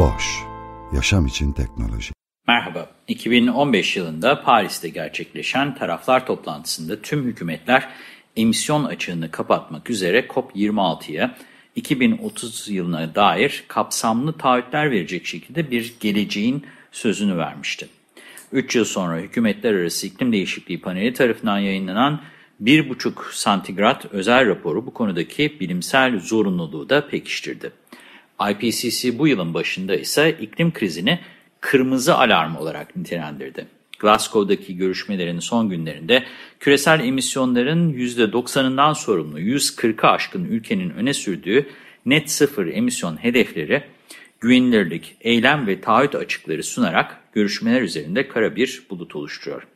Boş, yaşam için teknoloji. Merhaba, 2015 yılında Paris'te gerçekleşen taraflar toplantısında tüm hükümetler emisyon açığını kapatmak üzere COP26'ya 2030 yılına dair kapsamlı taahhütler verecek şekilde bir geleceğin sözünü vermişti. 3 yıl sonra hükümetler arası iklim değişikliği paneli tarafından yayınlanan 1,5 santigrat özel raporu bu konudaki bilimsel zorunluluğu da pekiştirdi. IPCC bu yılın başında ise iklim krizini kırmızı alarm olarak nitelendirdi. Glasgow'daki görüşmelerin son günlerinde küresel emisyonların %90'ından sorumlu 140'ı aşkın ülkenin öne sürdüğü net sıfır emisyon hedefleri, güvenilirlik, eylem ve taahhüt açıkları sunarak görüşmeler üzerinde kara bir bulut oluşturuyor.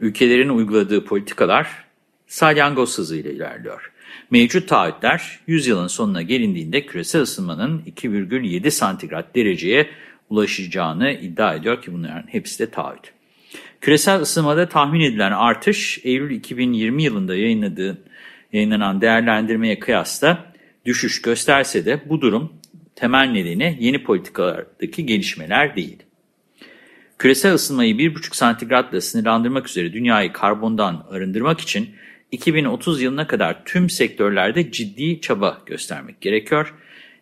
Ülkelerin uyguladığı politikalar salyangoz hızıyla ilerliyor. Mevcut taahhütler 100 yılın sonuna gelindiğinde küresel ısınmanın 2,7 santigrat dereceye ulaşacağını iddia ediyor ki bunların hepsi de taahhüt. Küresel ısınmada tahmin edilen artış Eylül 2020 yılında yayınladığı, yayınlanan değerlendirmeye kıyasla düşüş gösterse de bu durum temel nedeni yeni politikalardaki gelişmeler değil. Küresel ısınmayı 1,5 santigratla sınırlandırmak üzere dünyayı karbondan arındırmak için 2030 yılına kadar tüm sektörlerde ciddi çaba göstermek gerekiyor.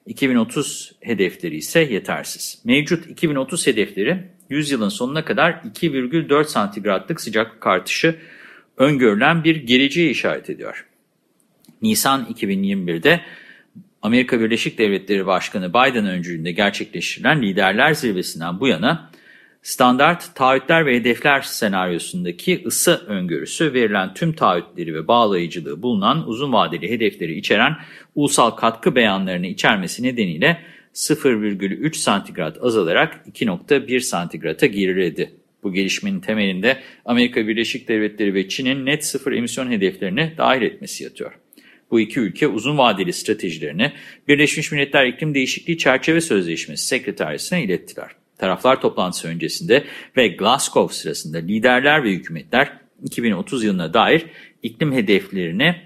2030 hedefleri ise yetersiz. Mevcut 2030 hedefleri 100 yılın sonuna kadar 2,4 santigratlık sıcaklık artışı öngörülen bir geleceğe işaret ediyor. Nisan 2021'de Amerika Birleşik Devletleri Başkanı Biden öncülüğünde gerçekleştirilen liderler zirvesinden bu yana standart taahhütler ve hedefler senaryosundaki ısı öngörüsü verilen tüm taahhütleri ve bağlayıcılığı bulunan uzun vadeli hedefleri içeren ulusal katkı beyanlarını içermesi nedeniyle 0,3 santigrat azalarak 2,1 santigrata geriledi. Bu gelişmenin temelinde Amerika Birleşik Devletleri ve Çin'in net sıfır emisyon hedeflerini dahil etmesi yatıyor. Bu iki ülke uzun vadeli stratejilerini Birleşmiş Milletler İklim Değişikliği Çerçeve Sözleşmesi Sekreteryası'na ilettiler. Taraflar toplantısı öncesinde ve Glasgow sırasında liderler ve hükümetler 2030 yılına dair iklim hedeflerini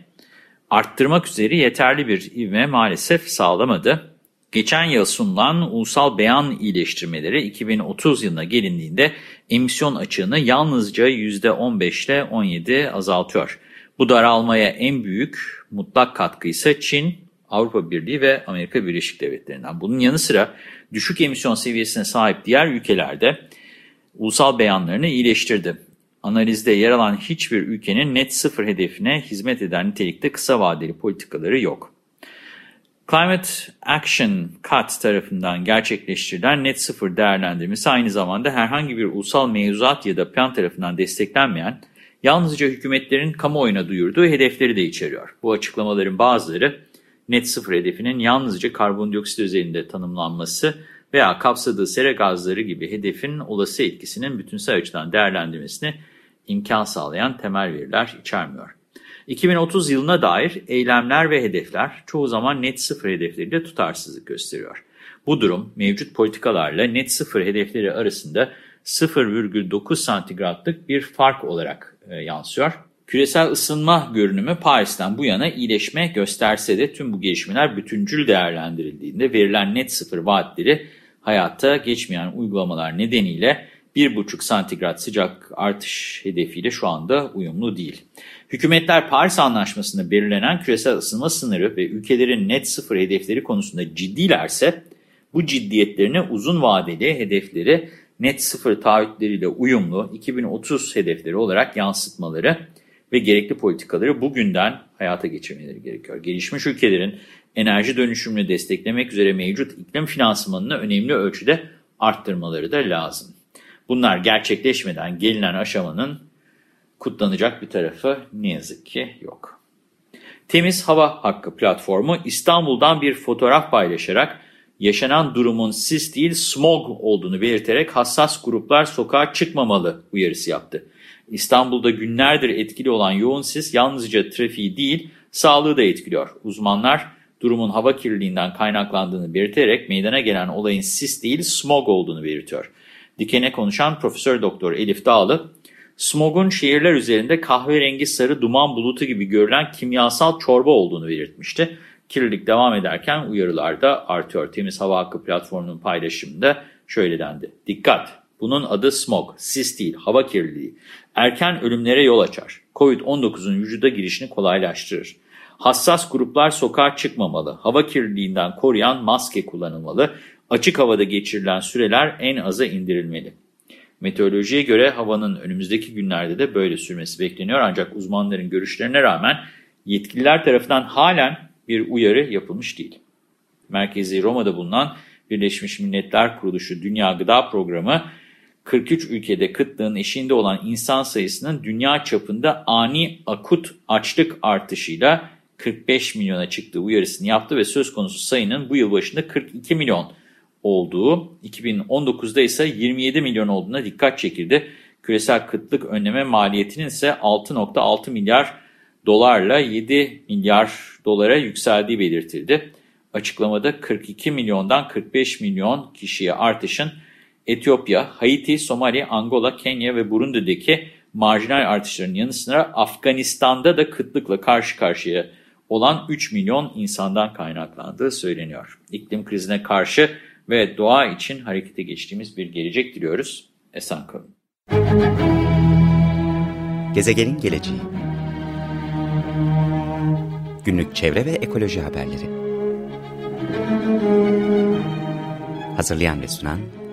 arttırmak üzere yeterli bir ivme maalesef sağlamadı. Geçen yıl sunulan ulusal beyan iyileştirmeleri 2030 yılına gelindiğinde emisyon açığını yalnızca %15 ile 17 azaltıyor. Bu daralmaya en büyük mutlak katkı ise Çin, Avrupa Birliği ve Amerika Birleşik Devletleri'nden. Bunun yanı sıra düşük emisyon seviyesine sahip diğer ülkelerde ulusal beyanlarını iyileştirdi. Analizde yer alan hiçbir ülkenin net sıfır hedefine hizmet eden nitelikte kısa vadeli politikaları yok. Climate Action Cut tarafından gerçekleştirilen net sıfır değerlendirmesi aynı zamanda herhangi bir ulusal mevzuat ya da plan tarafından desteklenmeyen, yalnızca hükümetlerin kamuoyuna duyurduğu hedefleri de içeriyor. Bu açıklamaların bazıları net sıfır hedefinin yalnızca karbondioksit özelinde tanımlanması veya kapsadığı sera gazları gibi hedefin olası etkisinin bütünsel açıdan değerlendirmesine imkan sağlayan temel veriler içermiyor. 2030 yılına dair eylemler ve hedefler çoğu zaman net sıfır hedefleriyle tutarsızlık gösteriyor. Bu durum mevcut politikalarla net sıfır hedefleri arasında 0,9 santigratlık bir fark olarak e, yansıyor. Küresel ısınma görünümü Paris'ten bu yana iyileşme gösterse de tüm bu gelişmeler bütüncül değerlendirildiğinde verilen net sıfır vaatleri hayata geçmeyen uygulamalar nedeniyle 1,5 santigrat sıcak artış hedefiyle şu anda uyumlu değil. Hükümetler Paris Anlaşması'nda belirlenen küresel ısınma sınırı ve ülkelerin net sıfır hedefleri konusunda ciddilerse bu ciddiyetlerini uzun vadeli hedefleri net sıfır taahhütleriyle uyumlu 2030 hedefleri olarak yansıtmaları ve gerekli politikaları bugünden hayata geçirmeleri gerekiyor. Gelişmiş ülkelerin enerji dönüşümünü desteklemek üzere mevcut iklim finansmanını önemli ölçüde arttırmaları da lazım. Bunlar gerçekleşmeden gelinen aşamanın kutlanacak bir tarafı ne yazık ki yok. Temiz Hava Hakkı platformu İstanbul'dan bir fotoğraf paylaşarak yaşanan durumun sis değil smog olduğunu belirterek hassas gruplar sokağa çıkmamalı uyarısı yaptı. İstanbul'da günlerdir etkili olan yoğun sis yalnızca trafiği değil sağlığı da etkiliyor. Uzmanlar durumun hava kirliliğinden kaynaklandığını belirterek meydana gelen olayın sis değil smog olduğunu belirtiyor. Dikene konuşan Profesör Doktor Elif Dağlı, smogun şehirler üzerinde kahverengi sarı duman bulutu gibi görülen kimyasal çorba olduğunu belirtmişti. Kirlilik devam ederken uyarılar da artıyor. Temiz Hava Hakkı platformunun paylaşımında şöyle dendi. Dikkat! Bunun adı smog, sis değil, hava kirliliği. Erken ölümlere yol açar. Covid-19'un vücuda girişini kolaylaştırır. Hassas gruplar sokağa çıkmamalı. Hava kirliliğinden koruyan maske kullanılmalı. Açık havada geçirilen süreler en aza indirilmeli. Meteorolojiye göre havanın önümüzdeki günlerde de böyle sürmesi bekleniyor. Ancak uzmanların görüşlerine rağmen yetkililer tarafından halen bir uyarı yapılmış değil. Merkezi Roma'da bulunan Birleşmiş Milletler Kuruluşu Dünya Gıda Programı 43 ülkede kıtlığın eşiğinde olan insan sayısının dünya çapında ani akut açlık artışıyla 45 milyona çıktığı uyarısını yaptı ve söz konusu sayının bu yıl başında 42 milyon olduğu, 2019'da ise 27 milyon olduğuna dikkat çekildi. Küresel kıtlık önleme maliyetinin ise 6.6 milyar dolarla 7 milyar dolara yükseldiği belirtildi. Açıklamada 42 milyondan 45 milyon kişiye artışın Etiyopya, Haiti, Somali, Angola, Kenya ve Burundi'deki marjinal artışların yanı sıra Afganistan'da da kıtlıkla karşı karşıya olan 3 milyon insandan kaynaklandığı söyleniyor. İklim krizine karşı ve doğa için harekete geçtiğimiz bir gelecek diliyoruz. Esen kalın. Gezegenin geleceği Günlük çevre ve ekoloji haberleri Hazırlayan ve sunan